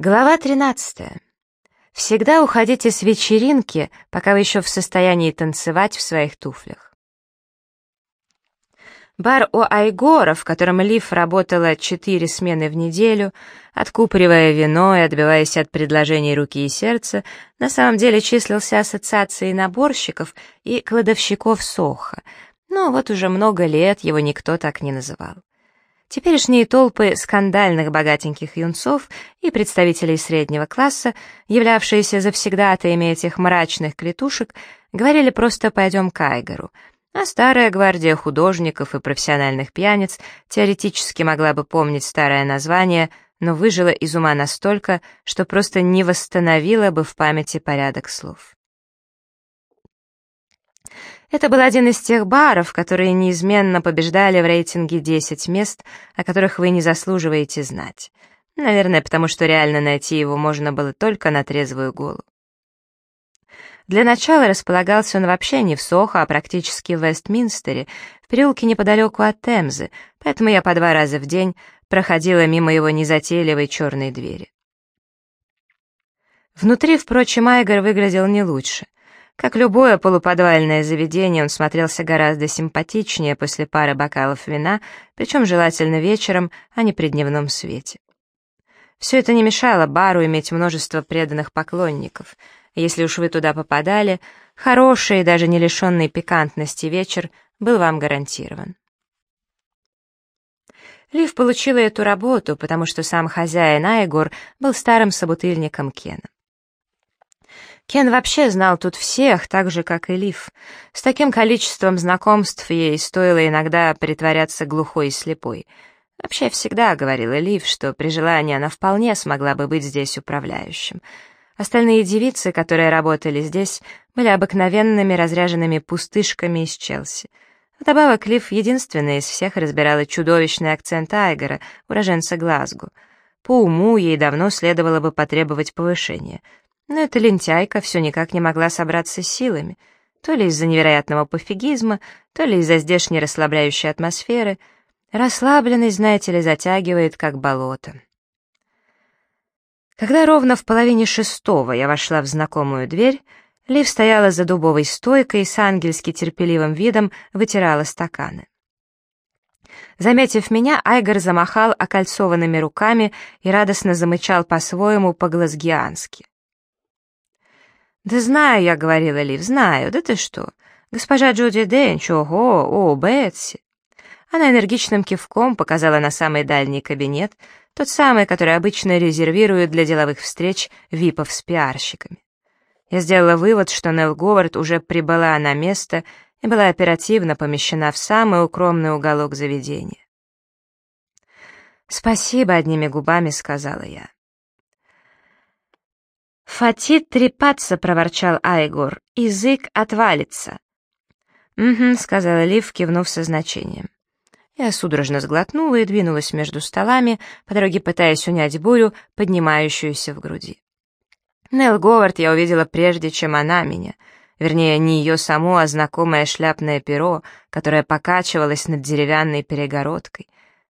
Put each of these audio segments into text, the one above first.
Глава 13. Всегда уходите с вечеринки, пока вы еще в состоянии танцевать в своих туфлях. Бар у Айгора, в котором Лив работала четыре смены в неделю, откупоривая вино и отбиваясь от предложений руки и сердца, на самом деле числился ассоциацией наборщиков и кладовщиков Соха, но вот уже много лет его никто так не называл. Теперешние толпы скандальных богатеньких юнцов и представителей среднего класса, являвшиеся завсегдатаями этих мрачных клетушек, говорили просто «пойдем к Айгору», а старая гвардия художников и профессиональных пьяниц теоретически могла бы помнить старое название, но выжила из ума настолько, что просто не восстановила бы в памяти порядок слов. Это был один из тех баров, которые неизменно побеждали в рейтинге 10 мест, о которых вы не заслуживаете знать. Наверное, потому что реально найти его можно было только на трезвую голову. Для начала располагался он вообще не в Сохо, а практически в Вестминстере, в переулке неподалеку от Темзы, поэтому я по два раза в день проходила мимо его незатейливой черной двери. Внутри, впрочем, Айгор выглядел не лучше. Как любое полуподвальное заведение, он смотрелся гораздо симпатичнее после пары бокалов вина, причем желательно вечером, а не при дневном свете. Все это не мешало бару иметь множество преданных поклонников. Если уж вы туда попадали, хороший даже не лишенный пикантности вечер был вам гарантирован. Лив получила эту работу, потому что сам хозяин Айгор был старым собутыльником Кена. Кен вообще знал тут всех, так же, как и Лив. С таким количеством знакомств ей стоило иногда притворяться глухой и слепой. Вообще всегда говорила Лив, что при желании она вполне смогла бы быть здесь управляющим. Остальные девицы, которые работали здесь, были обыкновенными разряженными пустышками из Челси. Вдобавок, Лив единственная из всех разбирала чудовищный акцент Айгора, уроженца Глазгу. По уму ей давно следовало бы потребовать повышения — но эта лентяйка все никак не могла собраться с силами, то ли из-за невероятного пофигизма, то ли из-за здешней расслабляющей атмосферы. Расслабленность, знаете ли, затягивает, как болото. Когда ровно в половине шестого я вошла в знакомую дверь, Лив стояла за дубовой стойкой и с ангельски терпеливым видом вытирала стаканы. Заметив меня, Айгор замахал окольцованными руками и радостно замычал по-своему по-глазгиански. «Да знаю я», — говорила Лив, — «знаю, да ты что? Госпожа Джуди Денч, ого, о, Бетси». Она энергичным кивком показала на самый дальний кабинет, тот самый, который обычно резервируют для деловых встреч випов с пиарщиками. Я сделала вывод, что Нелл Говард уже прибыла на место и была оперативно помещена в самый укромный уголок заведения. «Спасибо», — одними губами сказала я. «Фатит трепаться», — проворчал Айгор. «Язык отвалится». «Угу», — сказала Лив, кивнув со значением. Я судорожно сглотнула и двинулась между столами, по дороге пытаясь унять бурю, поднимающуюся в груди. Нелл Говард я увидела прежде, чем она меня. Вернее, не ее само, а знакомое шляпное перо, которое покачивалось над деревянной перегородкой.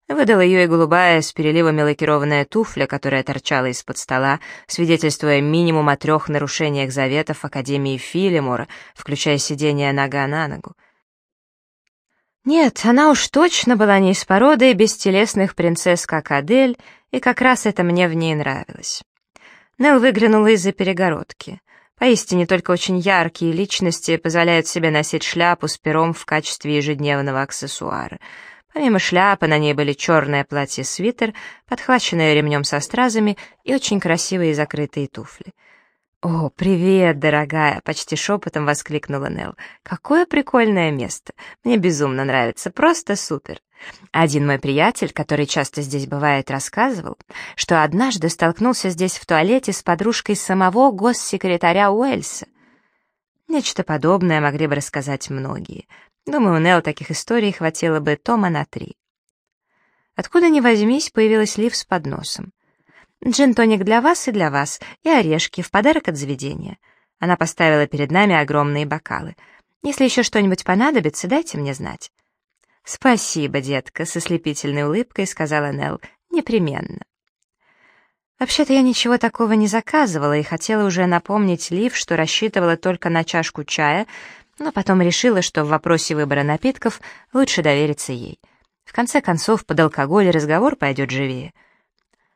Выдала ее и голубая с переливами лакированная туфля, которая торчала из-под стола, свидетельствуя минимум о трех нарушениях заветов Академии Филимора, включая сидение нога на ногу. Нет, она уж точно была не из породы бестелесных принцесс, как Адель, и как раз это мне в ней нравилось. Нел выглянула из-за перегородки. Поистине только очень яркие личности позволяют себе носить шляпу с пером в качестве ежедневного аксессуара — Помимо шляпы на ней были черное платье-свитер, подхваченное ремнем со стразами и очень красивые закрытые туфли. «О, привет, дорогая!» — почти шепотом воскликнула Нелл. «Какое прикольное место! Мне безумно нравится, просто супер!» Один мой приятель, который часто здесь бывает, рассказывал, что однажды столкнулся здесь в туалете с подружкой самого госсекретаря Уэльса. Нечто подобное могли бы рассказать многие — Думаю, у Нелл таких историй хватило бы тома на три. Откуда ни возьмись, появилась Лив с подносом. «Джин-тоник для вас и для вас, и орешки в подарок от заведения». Она поставила перед нами огромные бокалы. «Если еще что-нибудь понадобится, дайте мне знать». «Спасибо, детка», — со слепительной улыбкой сказала Нелл. «Непременно». Вообще-то я ничего такого не заказывала и хотела уже напомнить Лив, что рассчитывала только на чашку чая, но потом решила, что в вопросе выбора напитков лучше довериться ей. В конце концов, под алкоголь разговор пойдет живее.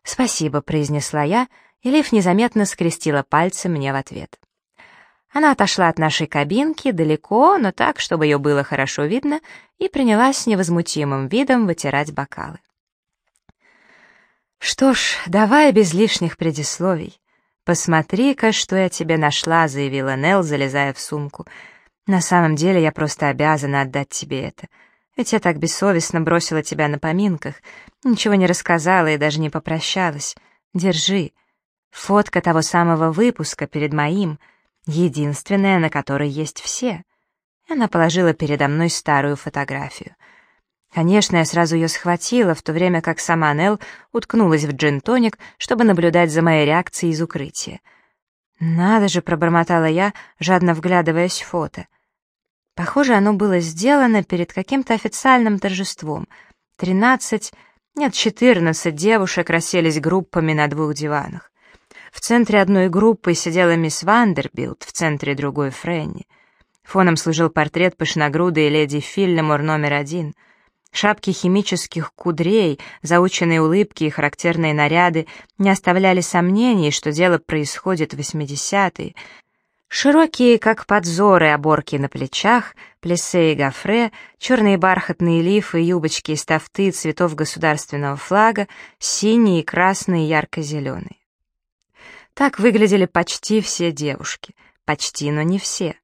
«Спасибо», — произнесла я, и Лив незаметно скрестила пальцы мне в ответ. Она отошла от нашей кабинки далеко, но так, чтобы ее было хорошо видно, и принялась с невозмутимым видом вытирать бокалы. «Что ж, давай без лишних предисловий. Посмотри-ка, что я тебе нашла», — заявила Нелл, залезая в сумку. «На самом деле я просто обязана отдать тебе это. Ведь я так бессовестно бросила тебя на поминках, ничего не рассказала и даже не попрощалась. Держи. Фотка того самого выпуска перед моим, единственная, на которой есть все». Она положила передо мной старую фотографию — Конечно, я сразу ее схватила, в то время как сама Нелл уткнулась в джин-тоник, чтобы наблюдать за моей реакцией из укрытия. «Надо же», — пробормотала я, жадно вглядываясь в фото. Похоже, оно было сделано перед каким-то официальным торжеством. Тринадцать, нет, четырнадцать девушек расселись группами на двух диванах. В центре одной группы сидела мисс Вандербилд, в центре другой — Фрэнни. Фоном служил портрет пышногрудой леди Филлимор номер один — Шапки химических кудрей, заученные улыбки и характерные наряды не оставляли сомнений, что дело происходит в 80-е. Широкие, как подзоры, оборки на плечах, плиссе и гофре, черные бархатные лифы, юбочки из тафты цветов государственного флага, синие, красные ярко-зеленые. Так выглядели почти все девушки. Почти, но не все.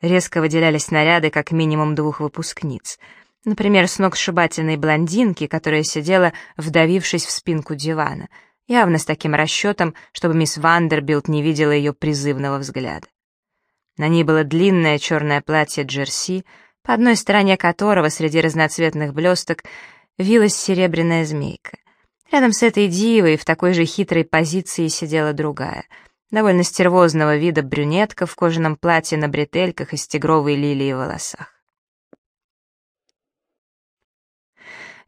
Резко выделялись наряды как минимум двух выпускниц — Например, сногсшибательной блондинки, которая сидела, вдавившись в спинку дивана, явно с таким расчетом, чтобы мисс Вандербилд не видела ее призывного взгляда. На ней было длинное черное платье джерси, по одной стороне которого среди разноцветных блесток вилась серебряная змейка. Рядом с этой дивой в такой же хитрой позиции сидела другая, довольно стервозного вида брюнетка в кожаном платье на бретельках и с тигровой лилией в волосах.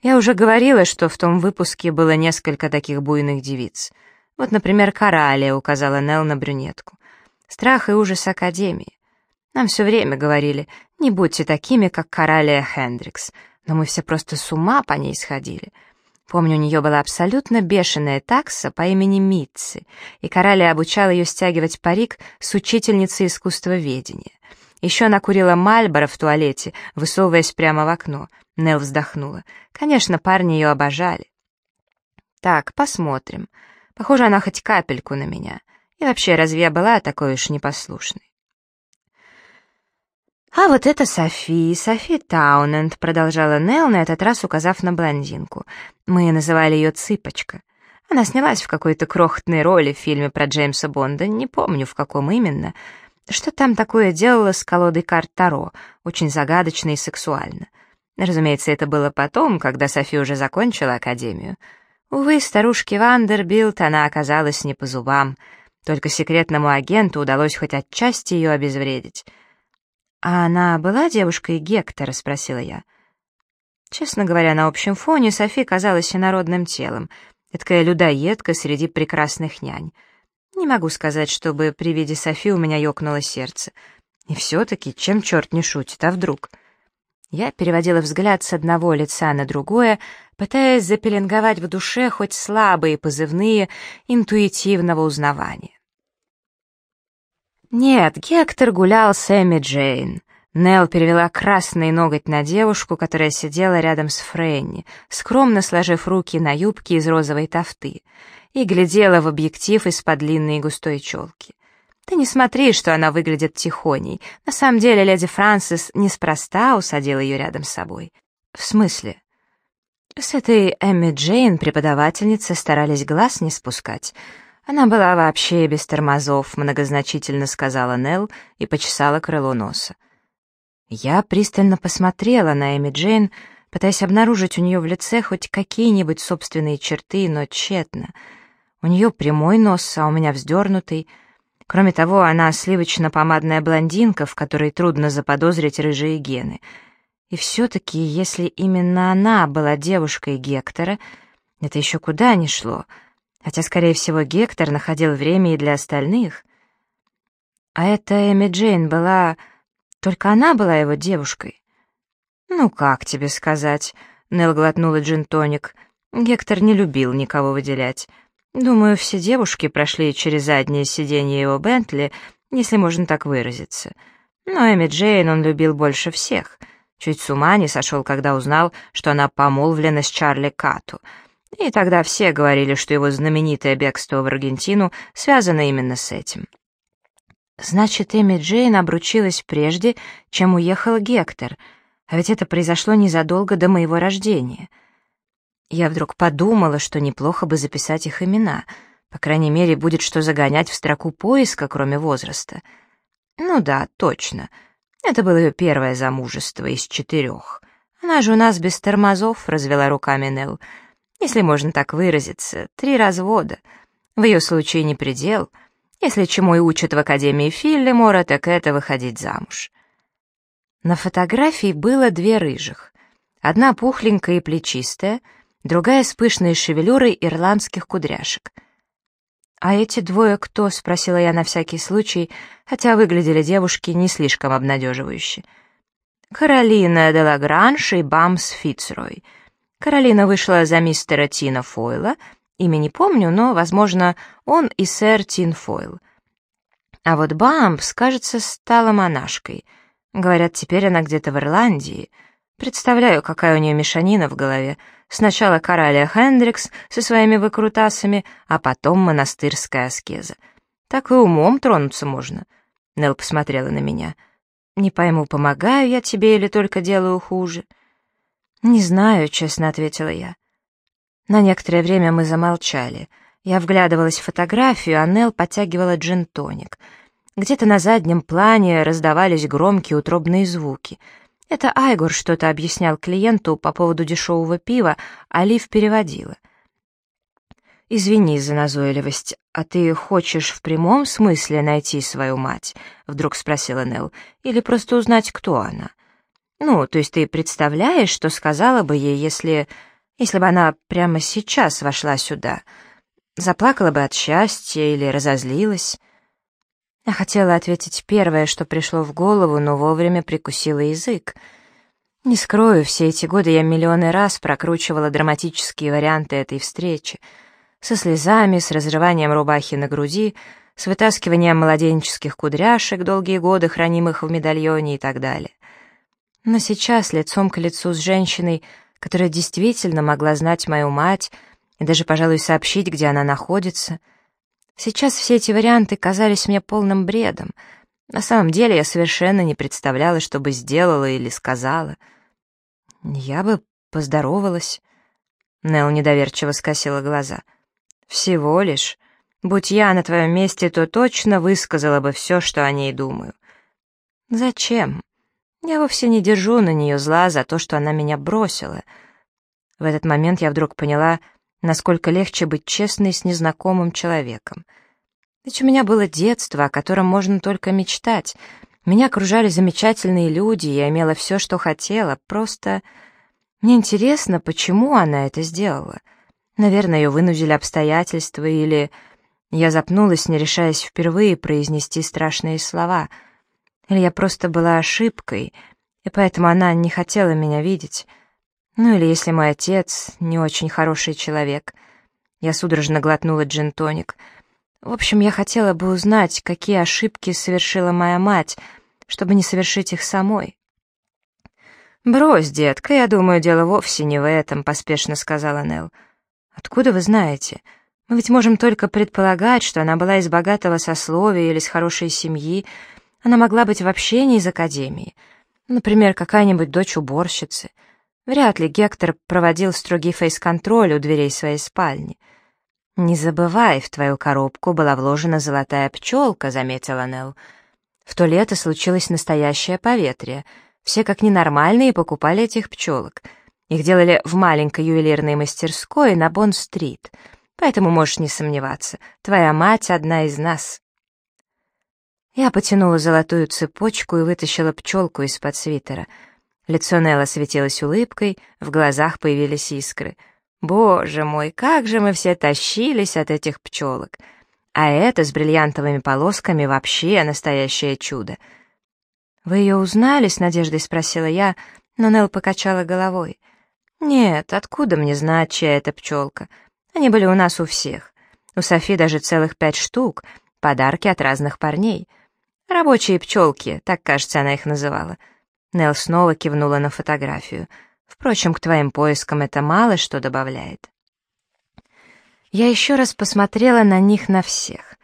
Я уже говорила, что в том выпуске было несколько таких буйных девиц. Вот, например, Коралия, указала Нелл на брюнетку. Страх и ужас Академии. Нам все время говорили, не будьте такими, как Коралия Хендрикс. Но мы все просто с ума по ней сходили. Помню, у нее была абсолютно бешеная такса по имени Митци, и Коралия обучала ее стягивать парик с учительницей искусствоведения. Еще она курила Мальборо в туалете, высовываясь прямо в окно — Нел вздохнула. Конечно, парни ее обожали. Так, посмотрим. Похоже, она хоть капельку на меня. И вообще, разве я была такой уж непослушной? «А вот это Софи, Софи Тауненд», — продолжала Нел, на этот раз указав на блондинку. «Мы называли ее Цыпочка. Она снялась в какой-то крохотной роли в фильме про Джеймса Бонда, не помню, в каком именно. Что там такое делала с колодой карт Таро, очень загадочно и сексуально. Разумеется, это было потом, когда Софи уже закончила академию. Увы, старушке Вандербилд она оказалась не по зубам. Только секретному агенту удалось хоть отчасти ее обезвредить. «А она была девушкой Гектора?» — спросила я. Честно говоря, на общем фоне Софи казалась инородным телом, такая людоедка среди прекрасных нянь. Не могу сказать, чтобы при виде Софи у меня ёкнуло сердце. И все-таки, чем черт не шутит, а вдруг? Я переводила взгляд с одного лица на другое, пытаясь запеленговать в душе хоть слабые позывные интуитивного узнавания. Нет, Гектор гулял с Эми Джейн. Нелл перевела красный ноготь на девушку, которая сидела рядом с Фрэнни, скромно сложив руки на юбке из розовой тафты, и глядела в объектив из-под длинной густой челки. Ты не смотри, что она выглядит тихоней. На самом деле леди Франсис неспроста усадила ее рядом с собой. В смысле? С этой Эмми Джейн преподавательницы старались глаз не спускать. Она была вообще без тормозов, многозначительно сказала Нелл и почесала крыло носа. Я пристально посмотрела на Эми Джейн, пытаясь обнаружить у нее в лице хоть какие-нибудь собственные черты, но тщетно. У нее прямой нос, а у меня вздернутый — Кроме того, она сливочно-помадная блондинка, в которой трудно заподозрить рыжие гены. И все-таки, если именно она была девушкой Гектора, это еще куда ни шло. Хотя, скорее всего, Гектор находил время и для остальных. А эта Эми Джейн была... Только она была его девушкой. «Ну, как тебе сказать?» — Нелл глотнула джин-тоник. Гектор не любил никого выделять. Думаю, все девушки прошли через заднее сиденье его Бентли, если можно так выразиться. Но Эми Джейн он любил больше всех. Чуть с ума не сошел, когда узнал, что она помолвлена с Чарли Кату. И тогда все говорили, что его знаменитое бегство в Аргентину связано именно с этим. Значит, Эми Джейн обручилась прежде, чем уехал Гектор, а ведь это произошло незадолго до моего рождения. Я вдруг подумала, что неплохо бы записать их имена, по крайней мере, будет что загонять в строку поиска, кроме возраста — ну да, точно. Это было ее первое замужество из четырех. Она же у нас без тормозов, развела руками Нелл. Если можно так выразиться, три развода. В ее случае не предел. Если чему и учат в Академии Филлимора, так это выходить замуж. На фотографии было две рыжих. Одна пухленькая и плечистая, другая с пышной шевелюрой ирландских кудряшек — «А эти двое кто?» — спросила я на всякий случай, хотя выглядели девушки не слишком обнадеживающе. «Каролина де Лагранж и Бамс Фицрой. Каролина вышла за мистера Тина Фойла, имя не помню, но, возможно, он и сэр Тин Фойл. А вот Бамс, кажется, стала монашкой. Говорят, теперь она где-то в Ирландии. Представляю, какая у нее мешанина в голове — Сначала Коралия Хендрикс со своими выкрутасами, а потом монастырская аскеза. Так и умом тронуться можно. Нел посмотрела на меня. «Не пойму, помогаю я тебе или только делаю хуже?» «Не знаю», — честно ответила я. На некоторое время мы замолчали. Я вглядывалась в фотографию, а Нел подтягивала джин-тоник. Где-то на заднем плане раздавались громкие утробные звуки — это Айгор что-то объяснял клиенту по поводу дешевого пива, а Лив переводила. «Извини за назойливость, а ты хочешь в прямом смысле найти свою мать?» — вдруг спросила Нелл. «Или просто узнать, кто она?» «Ну, то есть ты представляешь, что сказала бы ей, если... если бы она прямо сейчас вошла сюда? Заплакала бы от счастья или разозлилась?» Я хотела ответить первое, что пришло в голову, но вовремя прикусила язык. Не скрою, все эти годы я миллионы раз прокручивала драматические варианты этой встречи. Со слезами, с разрыванием рубахи на груди, с вытаскиванием младенческих кудряшек, долгие годы хранимых в медальоне и так далее. Но сейчас лицом к лицу с женщиной, которая действительно могла знать мою мать и даже, пожалуй, сообщить, где она находится — Сейчас все эти варианты казались мне полным бредом. На самом деле я совершенно не представляла, что бы сделала или сказала. Я бы поздоровалась. Нел недоверчиво скосила глаза. «Всего лишь. Будь я на твоем месте, то точно высказала бы все, что о ней думаю». «Зачем? Я вовсе не держу на нее зла за то, что она меня бросила». В этот момент я вдруг поняла, насколько легче быть честной с незнакомым человеком. Ведь у меня было детство, о котором можно только мечтать. Меня окружали замечательные люди, я имела все, что хотела, просто... Мне интересно, почему она это сделала. Наверное, ее вынудили обстоятельства или... Я запнулась, не решаясь впервые произнести страшные слова. Или я просто была ошибкой, и поэтому она не хотела меня видеть. Ну или если мой отец не очень хороший человек. Я судорожно глотнула джин-тоник. В общем, я хотела бы узнать, какие ошибки совершила моя мать, чтобы не совершить их самой. «Брось, детка, я думаю, дело вовсе не в этом», — поспешно сказала Нелл. «Откуда вы знаете? Мы ведь можем только предполагать, что она была из богатого сословия или из хорошей семьи. Она могла быть вообще не из академии. Например, какая-нибудь дочь уборщицы». Вряд ли Гектор проводил строгий фейс-контроль у дверей своей спальни. «Не забывай, в твою коробку была вложена золотая пчелка», — заметила Нелл. В то лето случилось настоящее поветрие. Все как ненормальные покупали этих пчелок. Их делали в маленькой ювелирной мастерской на Бонн-стрит. Поэтому можешь не сомневаться, твоя мать одна из нас. Я потянула золотую цепочку и вытащила пчелку из-под свитера — Лицо Нелла светилось улыбкой, в глазах появились искры. Боже мой, как же мы все тащились от этих пчелок! А это с бриллиантовыми полосками вообще настоящее чудо. «Вы ее узнали?» — с надеждой спросила я, но Нелл покачала головой. «Нет, откуда мне знать, чья это пчелка? Они были у нас у всех. У Софи даже целых пять штук, подарки от разных парней. Рабочие пчелки, так, кажется, она их называла». Нелл снова кивнула на фотографию. «Впрочем, к твоим поискам это мало что добавляет». Я еще раз посмотрела на них на всех.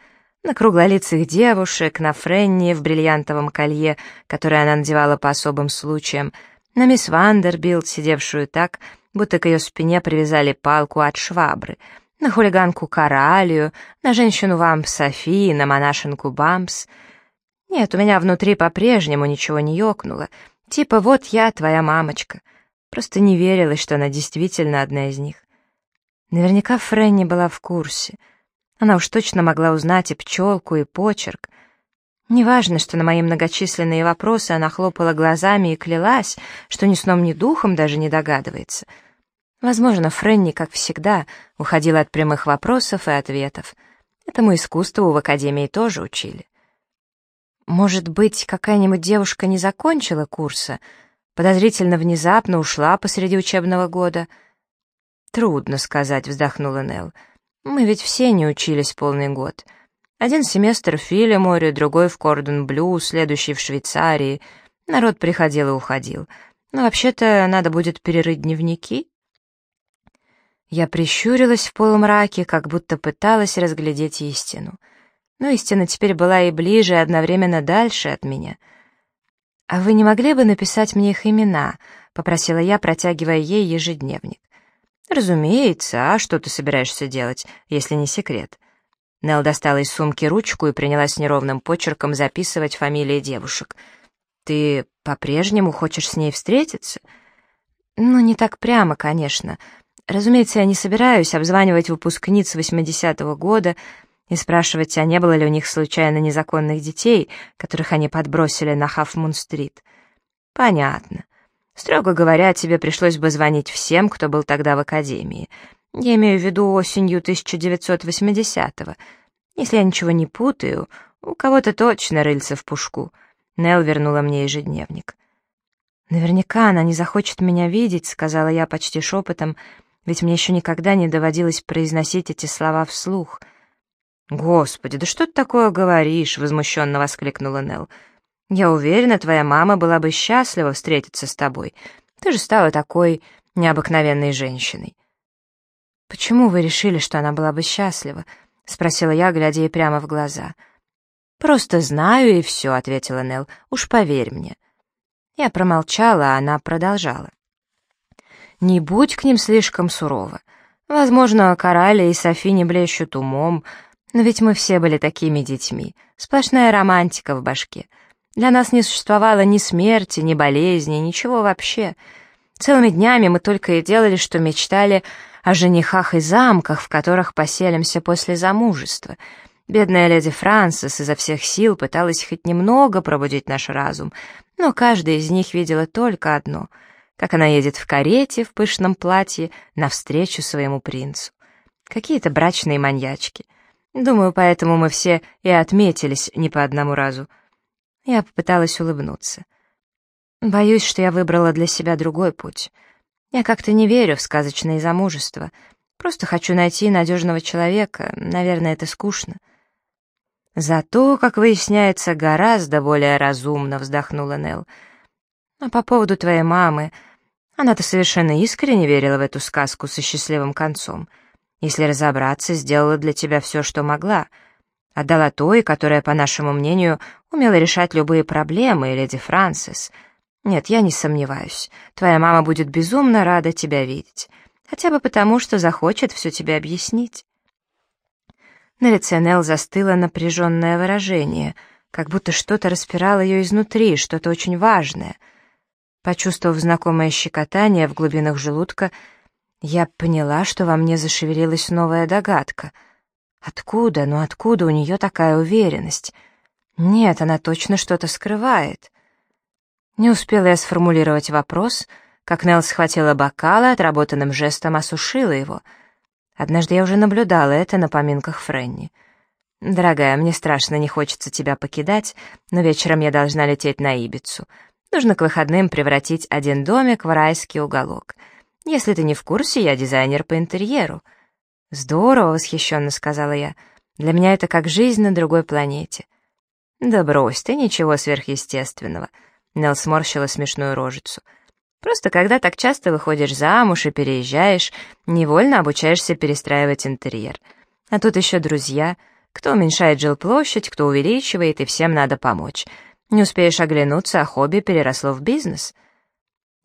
На круглолицых девушек, на Френни в бриллиантовом колье, которое она надевала по особым случаям, на мисс Вандербилд, сидевшую так, будто к ее спине привязали палку от швабры, на хулиганку Коралию, на женщину-вамп Софи, на монашенку Бампс. Нет, у меня внутри по-прежнему ничего не ёкнуло. Типа вот я, твоя мамочка. Просто не верилось, что она действительно одна из них. Наверняка Фрэнни была в курсе. Она уж точно могла узнать и пчелку, и почерк. Неважно, что на мои многочисленные вопросы она хлопала глазами и клялась, что ни сном, ни духом даже не догадывается. Возможно, Фрэнни, как всегда, уходила от прямых вопросов и ответов. Этому искусству в академии тоже учили. Может быть, какая-нибудь девушка не закончила курса, подозрительно внезапно ушла посреди учебного года — «Трудно сказать», — вздохнула Нелл. «Мы ведь все не учились полный год. Один семестр в Филиморе, другой в Кордон-Блю, следующий в Швейцарии. Народ приходил и уходил. Но вообще-то надо будет перерыть дневники». Я прищурилась в полумраке, как будто пыталась разглядеть истину. Но истина теперь была и ближе, и одновременно дальше от меня. «А вы не могли бы написать мне их имена?» — попросила я, протягивая ей ежедневник. «Разумеется, а что ты собираешься делать, если не секрет?» Нелл достала из сумки ручку и принялась неровным почерком записывать фамилии девушек. «Ты по-прежнему хочешь с ней встретиться?» «Ну, не так прямо, конечно. Разумеется, я не собираюсь обзванивать выпускниц 80-го года и спрашивать, а не было ли у них случайно незаконных детей, которых они подбросили на Хафмун-стрит. Понятно. Строго говоря, тебе пришлось бы звонить всем, кто был тогда в академии. Я имею в виду осенью 1980-го. Если я ничего не путаю, у кого-то точно рыльца в пушку. Нел вернула мне ежедневник. «Наверняка она не захочет меня видеть», — сказала я почти шепотом, ведь мне еще никогда не доводилось произносить эти слова вслух. «Господи, да что ты такое говоришь?» — возмущенно воскликнула Нелл. Я уверена, твоя мама была бы счастлива встретиться с тобой. Ты же стала такой необыкновенной женщиной». «Почему вы решили, что она была бы счастлива?» — спросила я, глядя ей прямо в глаза. «Просто знаю, и все», — ответила Нелл. «Уж поверь мне». Я промолчала, а она продолжала. «Не будь к ним слишком сурова. Возможно, Кораля и Софи не блещут умом, но ведь мы все были такими детьми. Сплошная романтика в башке. Для нас не существовало ни смерти, ни болезни, ничего вообще. Целыми днями мы только и делали, что мечтали о женихах и замках, в которых поселимся после замужества. Бедная леди Франсис изо всех сил пыталась хоть немного пробудить наш разум, но каждая из них видела только одно — как она едет в карете в пышном платье навстречу своему принцу. Какие-то брачные маньячки. Думаю, поэтому мы все и отметились не по одному разу — я попыталась улыбнуться. Боюсь, что я выбрала для себя другой путь. Я как-то не верю в сказочное замужество. Просто хочу найти надежного человека. Наверное, это скучно. Зато, как выясняется, гораздо более разумно, вздохнула Нелл. А по поводу твоей мамы, она-то совершенно искренне верила в эту сказку со счастливым концом. Если разобраться, сделала для тебя все, что могла — Отдала той, которая, по нашему мнению, умела решать любые проблемы, леди Франсис. Нет, я не сомневаюсь. Твоя мама будет безумно рада тебя видеть. Хотя бы потому, что захочет все тебе объяснить. На лице Нелл застыло напряженное выражение, как будто что-то распирало ее изнутри, что-то очень важное. Почувствовав знакомое щекотание в глубинах желудка, я поняла, что во мне зашевелилась новая догадка — Откуда, ну откуда у нее такая уверенность? Нет, она точно что-то скрывает. Не успела я сформулировать вопрос, как Нелл схватила бокал и отработанным жестом осушила его. Однажды я уже наблюдала это на поминках Френни. «Дорогая, мне страшно не хочется тебя покидать, но вечером я должна лететь на Ибицу. Нужно к выходным превратить один домик в райский уголок. Если ты не в курсе, я дизайнер по интерьеру». «Здорово», — восхищенно сказала я. «Для меня это как жизнь на другой планете». «Да брось ты, ничего сверхъестественного», — Нелл сморщила смешную рожицу. «Просто когда так часто выходишь замуж и переезжаешь, невольно обучаешься перестраивать интерьер. А тут еще друзья — кто уменьшает жилплощадь, кто увеличивает, и всем надо помочь. Не успеешь оглянуться, а хобби переросло в бизнес.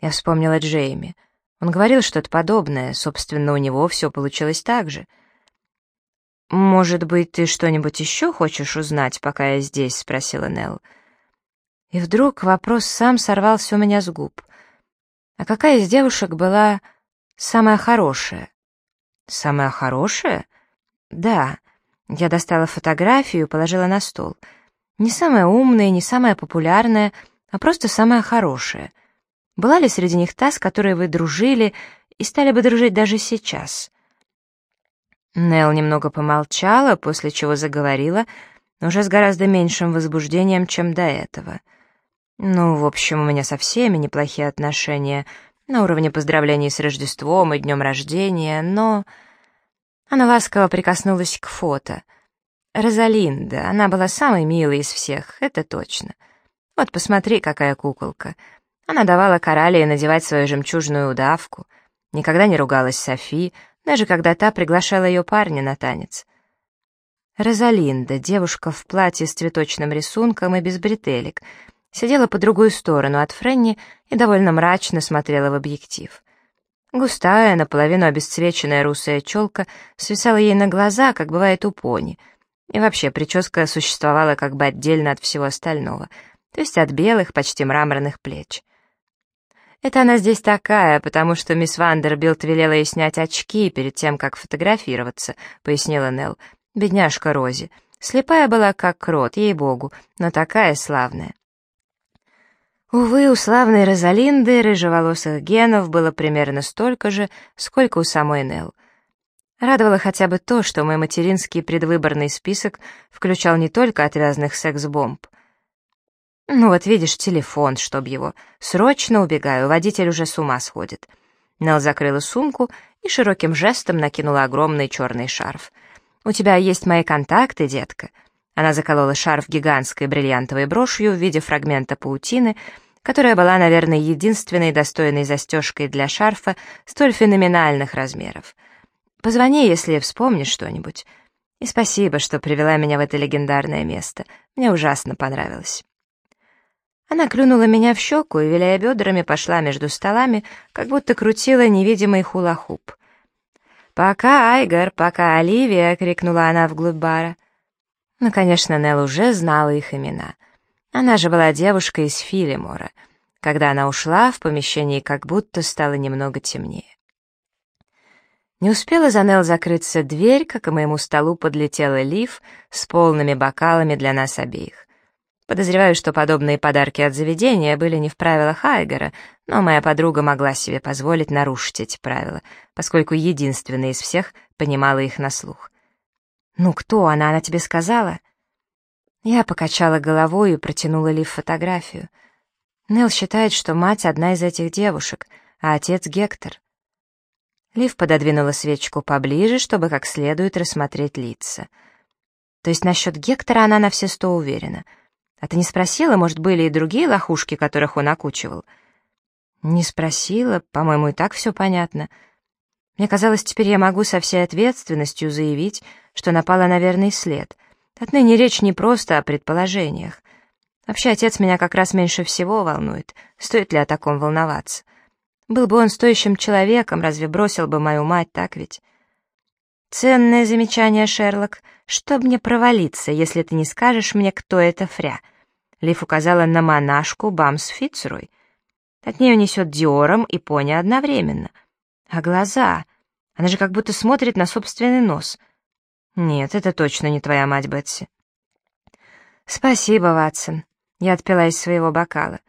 Я вспомнила Джейми. Он говорил что-то подобное, собственно, у него все получилось так же. «Может быть, ты что-нибудь еще хочешь узнать, пока я здесь?» — спросила Нелл. И вдруг вопрос сам сорвался у меня с губ. «А какая из девушек была самая хорошая?» «Самая хорошая?» «Да. Я достала фотографию и положила на стол. Не самая умная, не самая популярная, а просто самая хорошая. Была ли среди них та, с которой вы дружили и стали бы дружить даже сейчас? Нел немного помолчала, после чего заговорила, но уже с гораздо меньшим возбуждением, чем до этого. Ну, в общем, у меня со всеми неплохие отношения, на уровне поздравлений с Рождеством и днем рождения, но... Она ласково прикоснулась к фото. Розалинда, она была самой милой из всех, это точно. Вот посмотри, какая куколка. Она давала Коралии надевать свою жемчужную удавку. Никогда не ругалась Софи, даже когда та приглашала ее парня на танец. Розалинда, девушка в платье с цветочным рисунком и без бретелек, сидела по другую сторону от Френни и довольно мрачно смотрела в объектив. Густая, наполовину обесцвеченная русая челка свисала ей на глаза, как бывает у пони. И вообще прическа существовала как бы отдельно от всего остального, то есть от белых, почти мраморных плеч. «Это она здесь такая, потому что мисс Вандербилт велела ей снять очки перед тем, как фотографироваться», — пояснила Нелл. «Бедняжка Рози. Слепая была, как крот, ей-богу, но такая славная». Увы, у славной Розалинды рыжеволосых генов было примерно столько же, сколько у самой Нелл. Радовало хотя бы то, что мой материнский предвыборный список включал не только отвязных секс-бомб. «Ну вот видишь, телефон, чтоб его. Срочно убегаю, водитель уже с ума сходит». Нелл закрыла сумку и широким жестом накинула огромный черный шарф. «У тебя есть мои контакты, детка?» Она заколола шарф гигантской бриллиантовой брошью в виде фрагмента паутины, которая была, наверное, единственной достойной застежкой для шарфа столь феноменальных размеров. «Позвони, если вспомнишь что-нибудь. И спасибо, что привела меня в это легендарное место. Мне ужасно понравилось». Она клюнула меня в щеку и, виляя бедрами, пошла между столами, как будто крутила невидимый хула-хуп. «Пока, Айгар, пока, Оливия!» — крикнула она вглубь бара. Ну, конечно, Нелл уже знала их имена. Она же была девушкой из Филимора. Когда она ушла, в помещении как будто стало немного темнее. Не успела за Нелл закрыться дверь, как к моему столу подлетела Лив с полными бокалами для нас обеих. Подозреваю, что подобные подарки от заведения были не в правилах Айгера, но моя подруга могла себе позволить нарушить эти правила, поскольку единственная из всех понимала их на слух. «Ну кто она? Она тебе сказала?» Я покачала головой и протянула Лив фотографию. Нел считает, что мать одна из этих девушек, а отец Гектор. Лив пододвинула свечку поближе, чтобы как следует рассмотреть лица. То есть насчет Гектора она на все сто уверена. А ты не спросила, может, были и другие лохушки, которых он окучивал? Не спросила, по-моему, и так все понятно. Мне казалось, теперь я могу со всей ответственностью заявить, что напала на верный след. Отныне речь не просто о предположениях. Вообще, отец меня как раз меньше всего волнует. Стоит ли о таком волноваться? Был бы он стоящим человеком, разве бросил бы мою мать, так ведь? Ценное замечание, Шерлок. Чтоб мне провалиться, если ты не скажешь мне, кто это Фря? Лив указала на монашку Бамс Фицрой. От нее несет Диором и Пони одновременно. А глаза... Она же как будто смотрит на собственный нос. «Нет, это точно не твоя мать, Бетси». «Спасибо, Ватсон». Я отпила из своего бокала.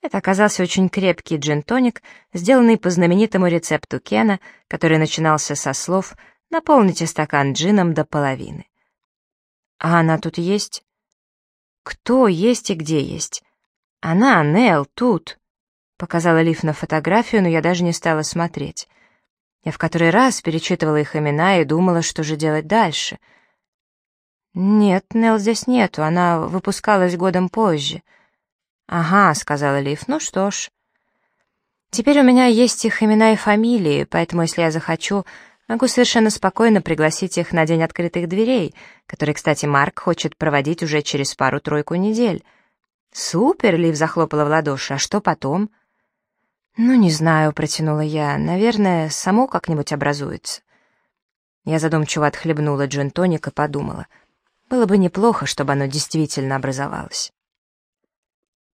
Это оказался очень крепкий джин-тоник, сделанный по знаменитому рецепту Кена, который начинался со слов «наполните стакан джином до половины». «А она тут есть?» «Кто есть и где есть?» «Она, Нел, тут!» Показала Лив на фотографию, но я даже не стала смотреть. Я в который раз перечитывала их имена и думала, что же делать дальше. «Нет, Нел здесь нету, она выпускалась годом позже». «Ага», — сказала Лив, — «ну что ж». «Теперь у меня есть их имена и фамилии, поэтому, если я захочу, могу совершенно спокойно пригласить их на День открытых дверей, который, кстати, Марк хочет проводить уже через пару-тройку недель». «Супер!» — Лив захлопала в ладоши. «А что потом?» «Ну, не знаю», — протянула я. «Наверное, само как-нибудь образуется». Я задумчиво отхлебнула джин-тоник и подумала. Было бы неплохо, чтобы оно действительно образовалось.